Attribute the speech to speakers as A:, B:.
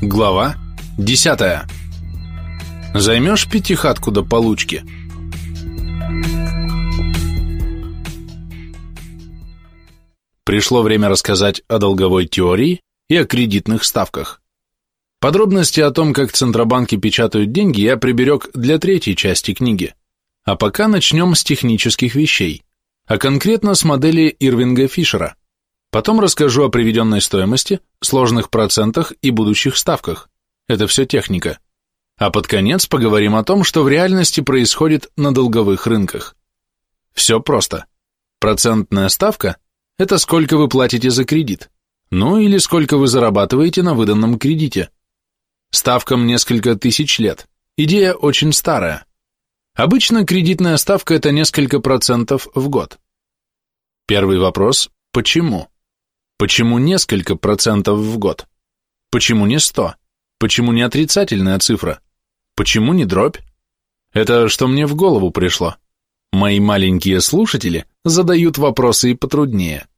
A: Глава 10. Займешь пятихатку до получки? Пришло время рассказать о долговой теории и о кредитных ставках. Подробности о том, как центробанки печатают деньги, я приберег для третьей части книги. А пока начнем с технических вещей, а конкретно с модели Ирвинга Фишера. Потом расскажу о приведенной стоимости, сложных процентах и будущих ставках. Это все техника. А под конец поговорим о том, что в реальности происходит на долговых рынках. Все просто. Процентная ставка – это сколько вы платите за кредит, ну или сколько вы зарабатываете на выданном кредите. Ставкам несколько тысяч лет. Идея очень старая. Обычно кредитная ставка – это несколько процентов в год. Первый вопрос – почему? Почему несколько процентов в год? Почему не сто? Почему не отрицательная цифра? Почему не дробь? Это что мне в голову пришло. Мои маленькие слушатели задают вопросы и потруднее.